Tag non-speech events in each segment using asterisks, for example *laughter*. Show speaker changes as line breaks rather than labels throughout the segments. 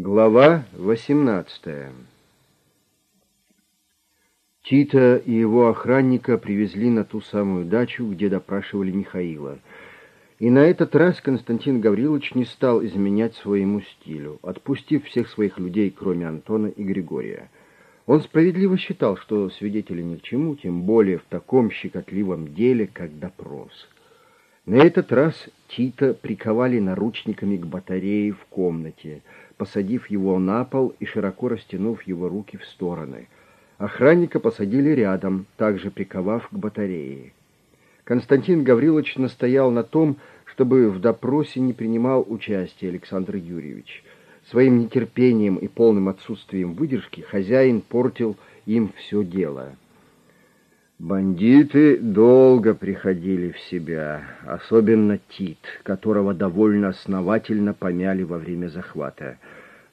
Глава 18 Тита и его охранника привезли на ту самую дачу, где допрашивали Михаила. И на этот раз Константин Гаврилович не стал изменять своему стилю, отпустив всех своих людей, кроме Антона и Григория. Он справедливо считал, что свидетели ни к чему, тем более в таком щекотливом деле, как допрос. На этот раз Тита приковали наручниками к батарее в комнате — посадив его на пол и широко растянув его руки в стороны. Охранника посадили рядом, также приковав к батарее. Константин Гаврилович настоял на том, чтобы в допросе не принимал участие Александр Юрьевич. Своим нетерпением и полным отсутствием выдержки хозяин портил им все дело. Бандиты долго приходили в себя, особенно Тит, которого довольно основательно помяли во время захвата.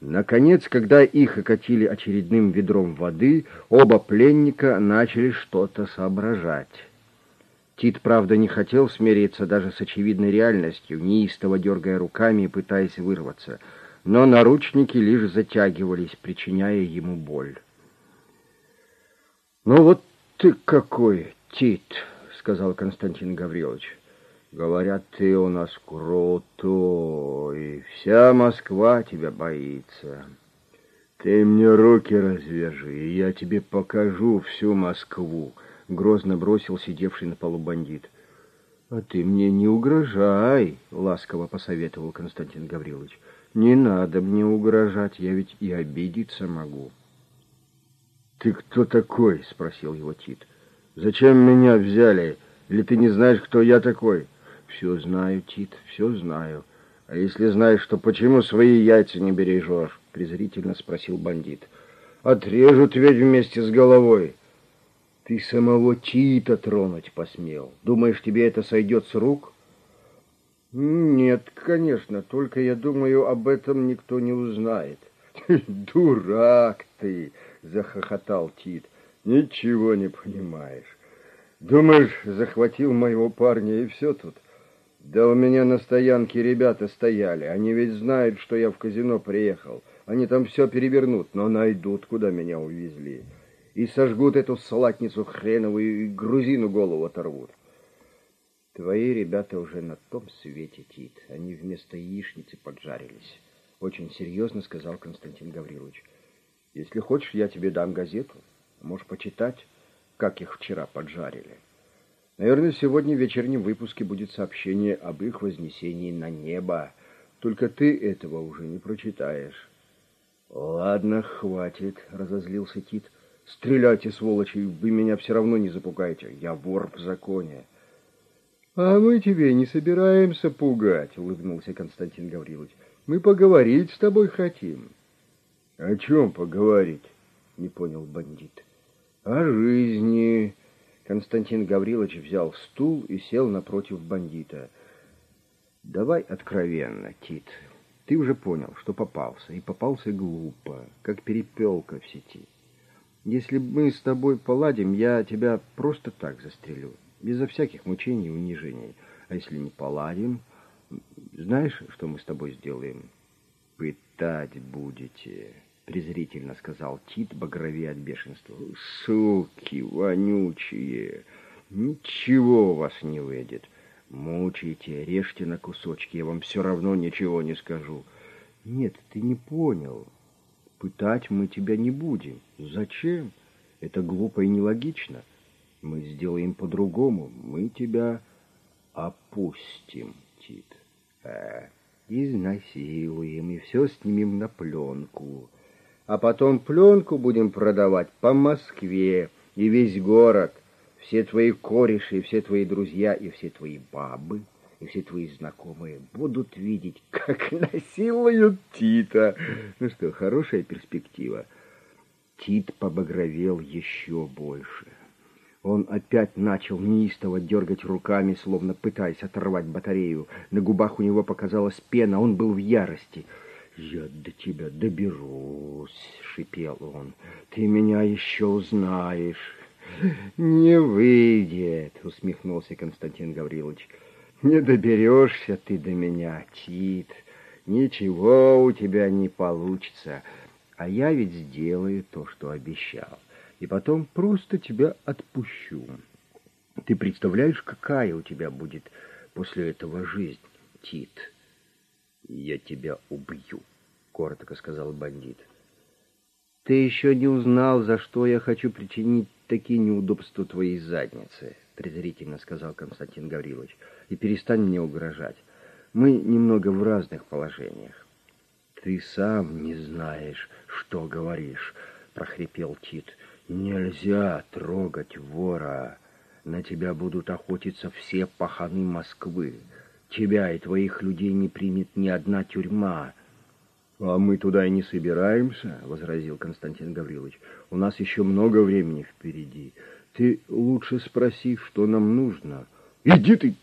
Наконец, когда их окатили очередным ведром воды, оба пленника начали что-то соображать. Тит, правда, не хотел смириться даже с очевидной реальностью, неистово дергая руками и пытаясь вырваться, но наручники лишь затягивались, причиняя ему боль. «Ну вот ты какой, Тит!» — сказал Константин Гаврилович. «Говорят, ты у нас крутой, вся Москва тебя боится. Ты мне руки развяжи, и я тебе покажу всю Москву», — грозно бросил сидевший на полу бандит. «А ты мне не угрожай», — ласково посоветовал Константин Гаврилович. «Не надо мне угрожать, я ведь и обидеться могу». «Ты кто такой?» — спросил его Тит. «Зачем меня взяли? Или ты не знаешь, кто я такой?» «Все знаю, Тит, все знаю. А если знаешь, то почему свои яйца не бережешь?» — презрительно спросил бандит. «Отрежут ведь вместе с головой». «Ты самого Тита тронуть посмел. Думаешь, тебе это сойдет с рук?» «Нет, конечно, только я думаю, об этом никто не узнает». «Дурак ты!» — захохотал Тит. «Ничего не понимаешь. Думаешь, захватил моего парня и все тут? Да у меня на стоянке ребята стояли. Они ведь знают, что я в казино приехал. Они там все перевернут, но найдут, куда меня увезли. И сожгут эту салатницу хреновую и грузину голову оторвут. Твои ребята уже на том свете, Тит. Они вместо яичницы поджарились. Очень серьезно сказал Константин Гаврилович. Если хочешь, я тебе дам газету. Можешь почитать, как их вчера поджарили. Наверное, сегодня в вечернем выпуске будет сообщение об их вознесении на небо. Только ты этого уже не прочитаешь. Ладно, хватит, разозлился Тит. Стреляйте, сволочи, вы меня все равно не запугаете. Я вор в законе. А мы тебе не собираемся пугать, улыбнулся Константин Гаврилович. Мы поговорить с тобой хотим. «О чем поговорить?» — не понял бандит. «О жизни». Константин Гаврилович взял стул и сел напротив бандита. «Давай откровенно, Тит. Ты уже понял, что попался, и попался глупо, как перепелка в сети. Если мы с тобой поладим, я тебя просто так застрелю, безо всяких мучений и унижений. А если не поладим, знаешь, что мы с тобой сделаем? Пытать будете» презрительно сказал Тит, багровее от бешенства. «Суки вонючие! Ничего у вас не выйдет. Мучайте, режьте на кусочки, я вам все равно ничего не скажу». «Нет, ты не понял. Пытать мы тебя не будем. Зачем? Это глупо и нелогично. Мы сделаем по-другому. Мы тебя опустим, Тит. Э, изнасилуем и все снимем на пленку» а потом пленку будем продавать по Москве и весь город. Все твои кореши, и все твои друзья, и все твои бабы, и все твои знакомые будут видеть, *laughs* как насилуют Тита. Ну что, хорошая перспектива. Тит побагровел еще больше. Он опять начал неистово дергать руками, словно пытаясь оторвать батарею. На губах у него показалась пена, он был в ярости — «Я до тебя доберусь», — шипел он. «Ты меня еще узнаешь». «Не выйдет», — усмехнулся Константин Гаврилович. «Не доберешься ты до меня, Тит. Ничего у тебя не получится. А я ведь сделаю то, что обещал. И потом просто тебя отпущу. Ты представляешь, какая у тебя будет после этого жизнь, Тит? Я тебя убью, коротко сказал бандит. Ты еще не узнал, за что я хочу причинить такие неудобства твоей заднице, презрительно сказал Константин Гаврилович. И перестань мне угрожать. Мы немного в разных положениях. Ты сам не знаешь, что говоришь, прохрипел Тит. Нельзя трогать вора. На тебя будут охотиться все паханы Москвы. Тебя и твоих людей не примет ни одна тюрьма. «А мы туда и не собираемся», — возразил Константин Гаврилович. «У нас еще много времени впереди. Ты лучше спроси, что нам нужно». «Иди ты!»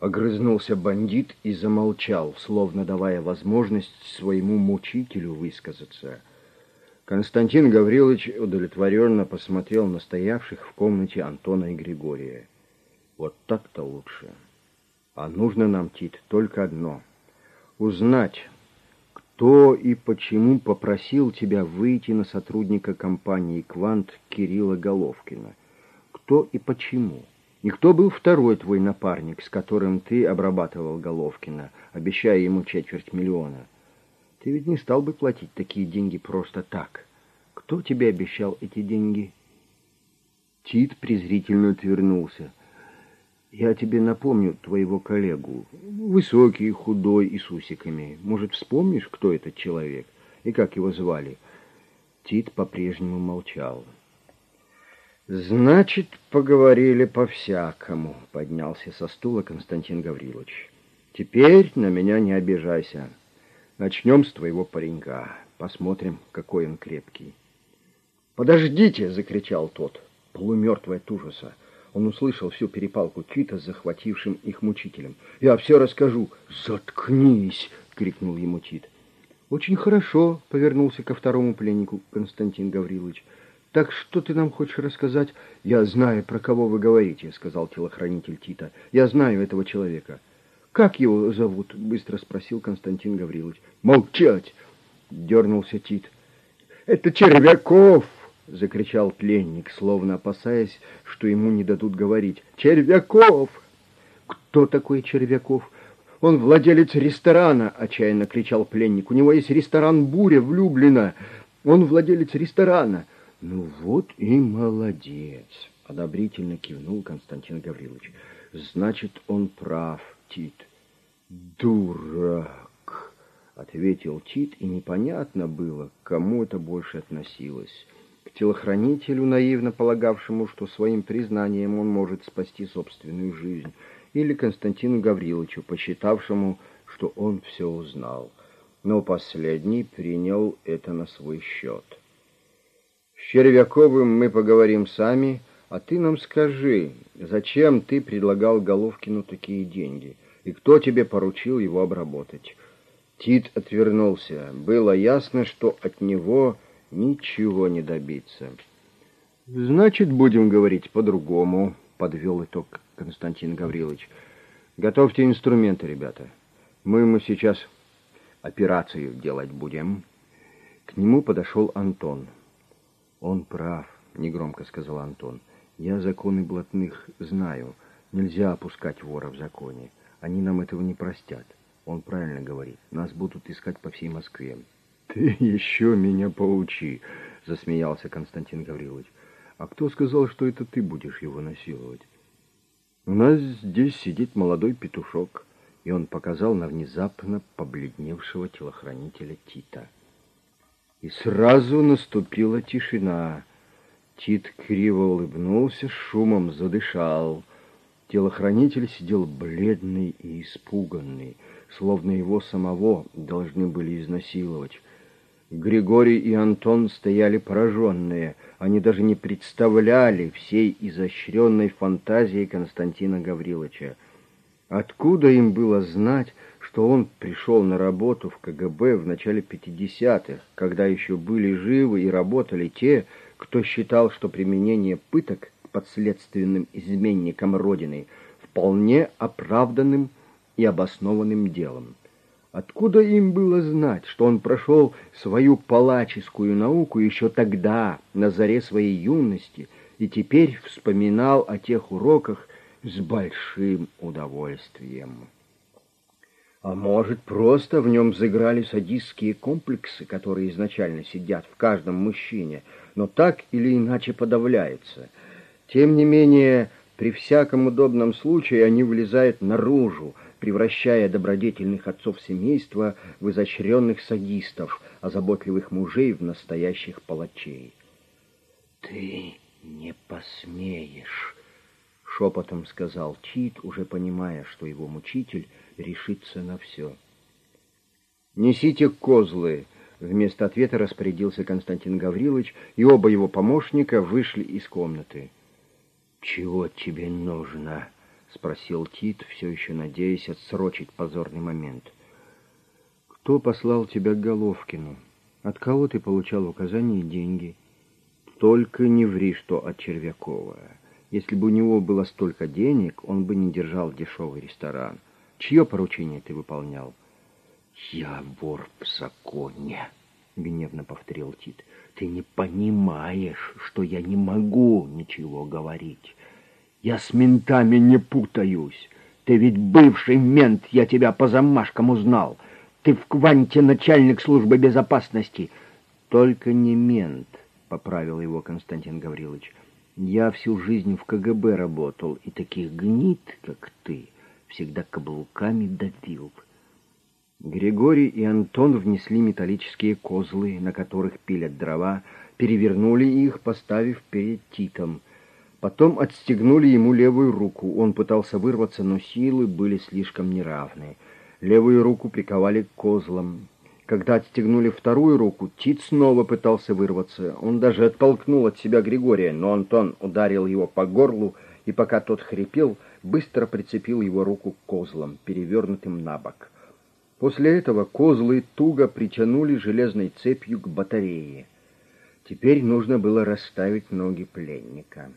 Огрызнулся бандит и замолчал, словно давая возможность своему мучителю высказаться. Константин Гаврилович удовлетворенно посмотрел на стоявших в комнате Антона и Григория. «Вот так-то лучше. А нужно нам, Тит, только одно — узнать, кто и почему попросил тебя выйти на сотрудника компании «Квант» Кирилла Головкина? Кто и почему? И кто был второй твой напарник, с которым ты обрабатывал Головкина, обещая ему четверть миллиона? Ты ведь не стал бы платить такие деньги просто так. Кто тебе обещал эти деньги?» Тит презрительно отвернулся. Я тебе напомню твоего коллегу. Высокий, худой и с усиками. Может, вспомнишь, кто этот человек и как его звали?» Тит по-прежнему молчал. «Значит, поговорили по-всякому», — поднялся со стула Константин Гаврилович. «Теперь на меня не обижайся. Начнем с твоего паренька. Посмотрим, какой он крепкий». «Подождите!» — закричал тот, полумертвый от ужаса. Он услышал всю перепалку Тита с захватившим их мучителем. «Я все расскажу!» «Заткнись!» — крикнул ему Тит. «Очень хорошо», — повернулся ко второму пленнику Константин Гаврилович. «Так что ты нам хочешь рассказать?» «Я знаю, про кого вы говорите», — сказал телохранитель Тита. «Я знаю этого человека». «Как его зовут?» — быстро спросил Константин Гаврилович. «Молчать!» — дернулся Тит. «Это Червяков!» — закричал пленник, словно опасаясь, что ему не дадут говорить. «Червяков!» «Кто такой Червяков?» «Он владелец ресторана!» — отчаянно кричал пленник. «У него есть ресторан «Буря» в Люблино. Он владелец ресторана!» «Ну вот и молодец!» — одобрительно кивнул Константин Гаврилович. «Значит, он прав, Тит». «Дурак!» — ответил Тит, и непонятно было, к кому это больше относилось телохранителю, наивно полагавшему, что своим признанием он может спасти собственную жизнь, или Константину Гавриловичу, посчитавшему, что он все узнал. Но последний принял это на свой счет. «С Червяковым мы поговорим сами, а ты нам скажи, зачем ты предлагал Головкину такие деньги, и кто тебе поручил его обработать?» Тит отвернулся. Было ясно, что от него ничего не добиться. «Значит, будем говорить по-другому», — подвел итог Константин Гаврилович. «Готовьте инструменты, ребята. Мы ему сейчас операцию делать будем». К нему подошел Антон. «Он прав», — негромко сказал Антон. «Я законы блатных знаю. Нельзя опускать вора в законе. Они нам этого не простят. Он правильно говорит. Нас будут искать по всей Москве». «Ты еще меня поучи», — засмеялся Константин Гаврилович. «А кто сказал, что это ты будешь его насиловать?» «У нас здесь сидит молодой петушок», и он показал на внезапно побледневшего телохранителя Тита. И сразу наступила тишина. Тит криво улыбнулся, шумом задышал. Телохранитель сидел бледный и испуганный, словно его самого должны были изнасиловать. Григорий и Антон стояли пораженные. Они даже не представляли всей изощренной фантазии Константина Гавриловича. Откуда им было знать, что он пришел на работу в КГБ в начале 50-х, когда еще были живы и работали те, кто считал, что применение пыток к подследственным изменникам Родины вполне оправданным и обоснованным делом. Откуда им было знать, что он прошел свою палаческую науку еще тогда, на заре своей юности, и теперь вспоминал о тех уроках с большим удовольствием? А может, просто в нем взыграли садистские комплексы, которые изначально сидят в каждом мужчине, но так или иначе подавляются. Тем не менее, при всяком удобном случае они вылезают наружу, превращая добродетельных отцов семейства в изощренных садистов, а заботливых мужей в настоящих палачей. «Ты не посмеешь», — шепотом сказал Чит, уже понимая, что его мучитель решится на все. «Несите козлы», — вместо ответа распорядился Константин Гаврилович, и оба его помощника вышли из комнаты. «Чего тебе нужно?» — спросил Тит, все еще надеясь отсрочить позорный момент. «Кто послал тебя к Головкину? От кого ты получал указания и деньги?» «Только не ври, что от Червякова. Если бы у него было столько денег, он бы не держал дешевый ресторан. Чье поручение ты выполнял?» «Я вор в законе», — гневно повторил Тит. «Ты не понимаешь, что я не могу ничего говорить». Я с ментами не путаюсь. Ты ведь бывший мент, я тебя по замашкам узнал. Ты в Кванте начальник службы безопасности. Только не мент, — поправил его Константин Гаврилович. Я всю жизнь в КГБ работал, и таких гнид, как ты, всегда каблуками давил. Григорий и Антон внесли металлические козлы, на которых пилят дрова, перевернули их, поставив перед Титом — Потом отстегнули ему левую руку. Он пытался вырваться, но силы были слишком неравны. Левую руку приковали козлам. Когда отстегнули вторую руку, Тит снова пытался вырваться. Он даже оттолкнул от себя Григория, но Антон ударил его по горлу, и пока тот хрипел, быстро прицепил его руку козлам, перевернутым на бок. После этого козлы туго притянули железной цепью к батарее. Теперь нужно было расставить ноги пленника.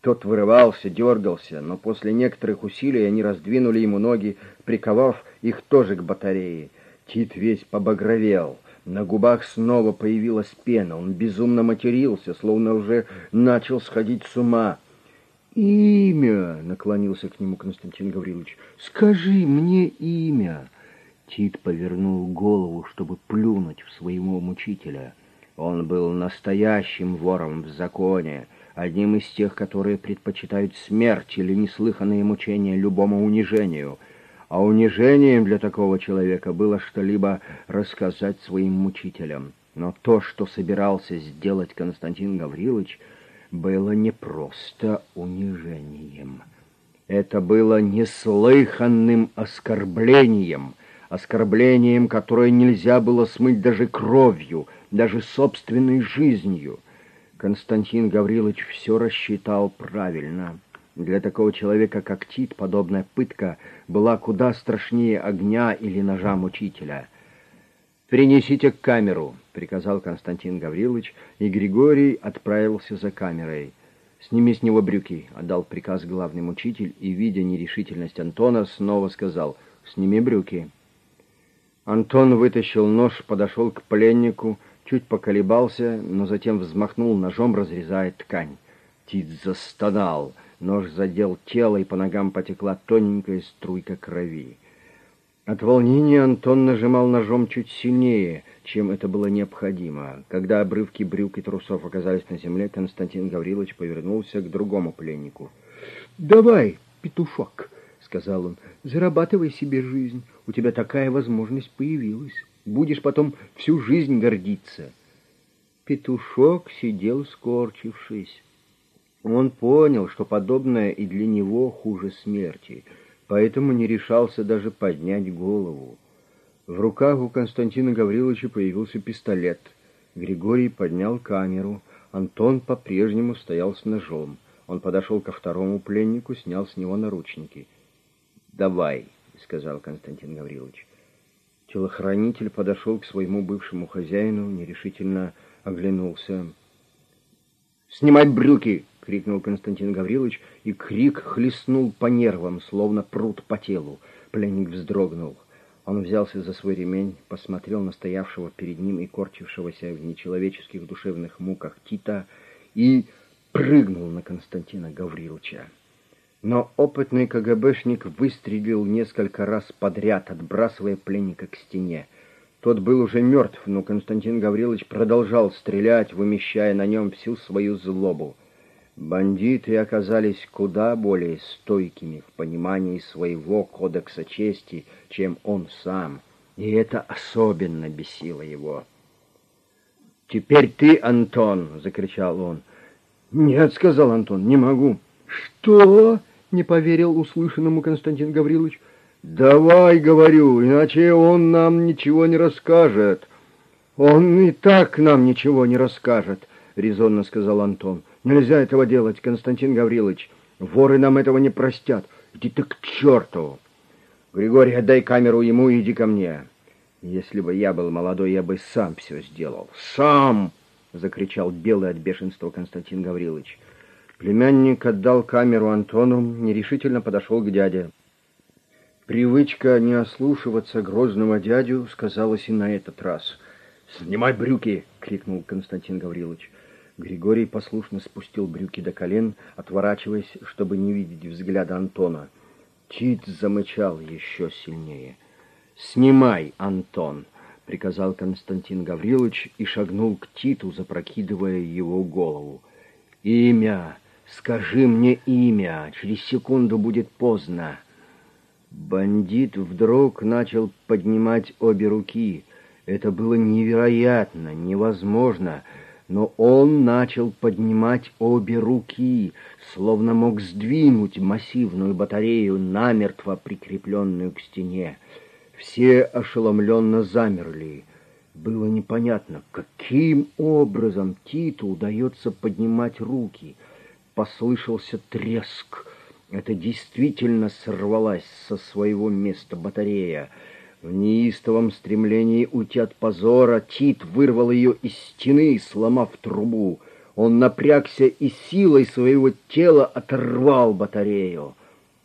Тот вырывался, дергался, но после некоторых усилий они раздвинули ему ноги, приковав их тоже к батарее. Тит весь побагровел. На губах снова появилась пена. Он безумно матерился, словно уже начал сходить с ума. «Имя!» — наклонился к нему Константин Гаврилович. «Скажи мне имя!» Тит повернул голову, чтобы плюнуть в своего мучителя. Он был настоящим вором в законе — одним из тех, которые предпочитают смерть или неслыханные мучения любому унижению. А унижением для такого человека было что-либо рассказать своим мучителям. Но то, что собирался сделать Константин Гаврилович, было не просто унижением. Это было неслыханным оскорблением, оскорблением, которое нельзя было смыть даже кровью, даже собственной жизнью — Константин Гаврилович все рассчитал правильно. Для такого человека, как Тит, подобная пытка была куда страшнее огня или ножа мучителя. «Принесите к камеру», — приказал Константин Гаврилович, и Григорий отправился за камерой. «Сними с него брюки», — отдал приказ главный мучитель, и, видя нерешительность Антона, снова сказал «Сними брюки». Антон вытащил нож, подошел к пленнику, — чуть поколебался, но затем взмахнул ножом, разрезая ткань. Тит застонал, нож задел тело, и по ногам потекла тоненькая струйка крови. От волнения Антон нажимал ножом чуть сильнее, чем это было необходимо. Когда обрывки брюк и трусов оказались на земле, Константин Гаврилович повернулся к другому пленнику. «Давай, петушок!» — сказал он. «Зарабатывай себе жизнь. У тебя такая возможность появилась». Будешь потом всю жизнь гордиться. Петушок сидел скорчившись. Он понял, что подобное и для него хуже смерти, поэтому не решался даже поднять голову. В руках у Константина Гавриловича появился пистолет. Григорий поднял камеру. Антон по-прежнему стоял с ножом. Он подошел ко второму пленнику, снял с него наручники. «Давай», — сказал Константин Гаврилович. Телохранитель подошел к своему бывшему хозяину, нерешительно оглянулся. «Снимать брюки!» — крикнул Константин Гаврилович, и крик хлестнул по нервам, словно пруд по телу. Пленник вздрогнул. Он взялся за свой ремень, посмотрел на стоявшего перед ним и корчившегося в нечеловеческих душевных муках Тита и прыгнул на Константина Гавриловича. Но опытный КГБшник выстрелил несколько раз подряд, отбрасывая пленника к стене. Тот был уже мертв, но Константин Гаврилович продолжал стрелять, вымещая на нем всю свою злобу. Бандиты оказались куда более стойкими в понимании своего кодекса чести, чем он сам, и это особенно бесило его. «Теперь ты, Антон!» — закричал он. «Нет», — сказал Антон, — «не могу». «Что?» — не поверил услышанному Константин Гаврилович. «Давай, — говорю, — иначе он нам ничего не расскажет». «Он и так нам ничего не расскажет», — резонно сказал Антон. Нельзя этого делать, Константин Гаврилович. Воры нам этого не простят. Иди ты к черту. Григорий, отдай камеру ему и иди ко мне. Если бы я был молодой, я бы сам все сделал. Сам! Закричал белый от бешенства Константин Гаврилович. Племянник отдал камеру Антону, нерешительно подошел к дяде. Привычка не ослушиваться грозного дядю сказалась и на этот раз. «Снимай брюки!» — крикнул Константин Гаврилович. Григорий послушно спустил брюки до колен, отворачиваясь, чтобы не видеть взгляда Антона. Тит замычал еще сильнее. «Снимай, Антон!» — приказал Константин Гаврилович и шагнул к Титу, запрокидывая его голову. «Имя! Скажи мне имя! Через секунду будет поздно!» Бандит вдруг начал поднимать обе руки. Это было невероятно, невозможно — но он начал поднимать обе руки, словно мог сдвинуть массивную батарею, намертво прикрепленную к стене. Все ошеломленно замерли. Было непонятно, каким образом Титу удается поднимать руки. Послышался треск. Это действительно сорвалась со своего места батарея. В неистовом стремлении уйти от позора Тит вырвал ее из стены, сломав трубу. Он напрягся и силой своего тела оторвал батарею.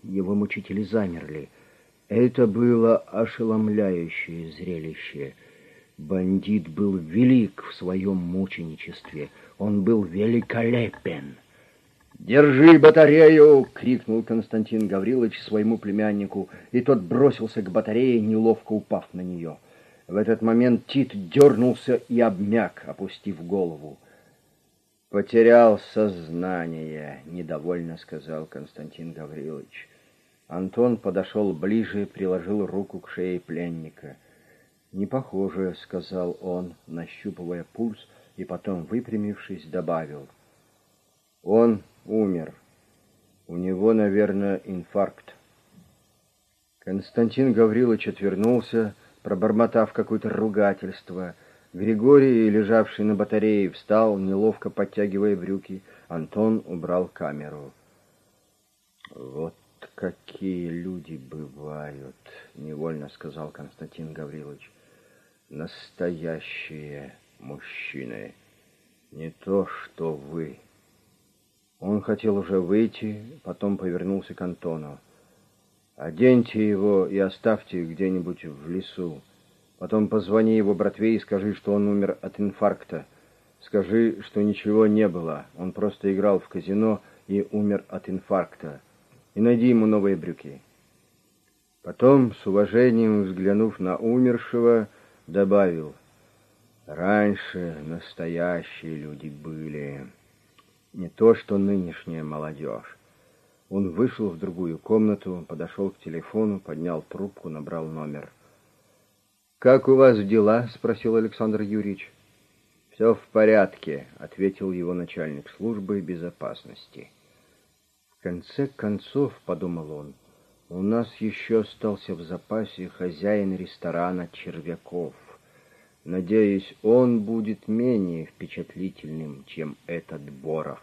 Его мучители замерли. Это было ошеломляющее зрелище. Бандит был велик в своем мученичестве. Он был великолепен. «Держи батарею!» — крикнул Константин Гаврилович своему племяннику, и тот бросился к батарее, неловко упав на нее. В этот момент Тит дернулся и обмяк, опустив голову. «Потерял сознание», — недовольно сказал Константин Гаврилович. Антон подошел ближе и приложил руку к шее пленника. «Не похоже», — сказал он, нащупывая пульс, и потом, выпрямившись, добавил. «Он умер. У него, наверное, инфаркт. Константин Гаврилович отвернулся, пробормотав какое-то ругательство. Григорий, лежавший на батарее, встал, неловко подтягивая брюки. Антон убрал камеру. «Вот какие люди бывают!» — невольно сказал Константин Гаврилович. «Настоящие мужчины, не то что вы». Он хотел уже выйти, потом повернулся к Антону. «Оденьте его и оставьте где-нибудь в лесу. Потом позвони его братве и скажи, что он умер от инфаркта. Скажи, что ничего не было, он просто играл в казино и умер от инфаркта. И найди ему новые брюки». Потом, с уважением взглянув на умершего, добавил, «Раньше настоящие люди были». Не то, что нынешняя молодежь. Он вышел в другую комнату, подошел к телефону, поднял трубку, набрал номер. «Как у вас дела?» — спросил Александр Юрьевич. «Все в порядке», — ответил его начальник службы безопасности. «В конце концов», — подумал он, — «у нас еще остался в запасе хозяин ресторана Червяков». Надеюсь, он будет менее впечатлительным, чем этот Боров.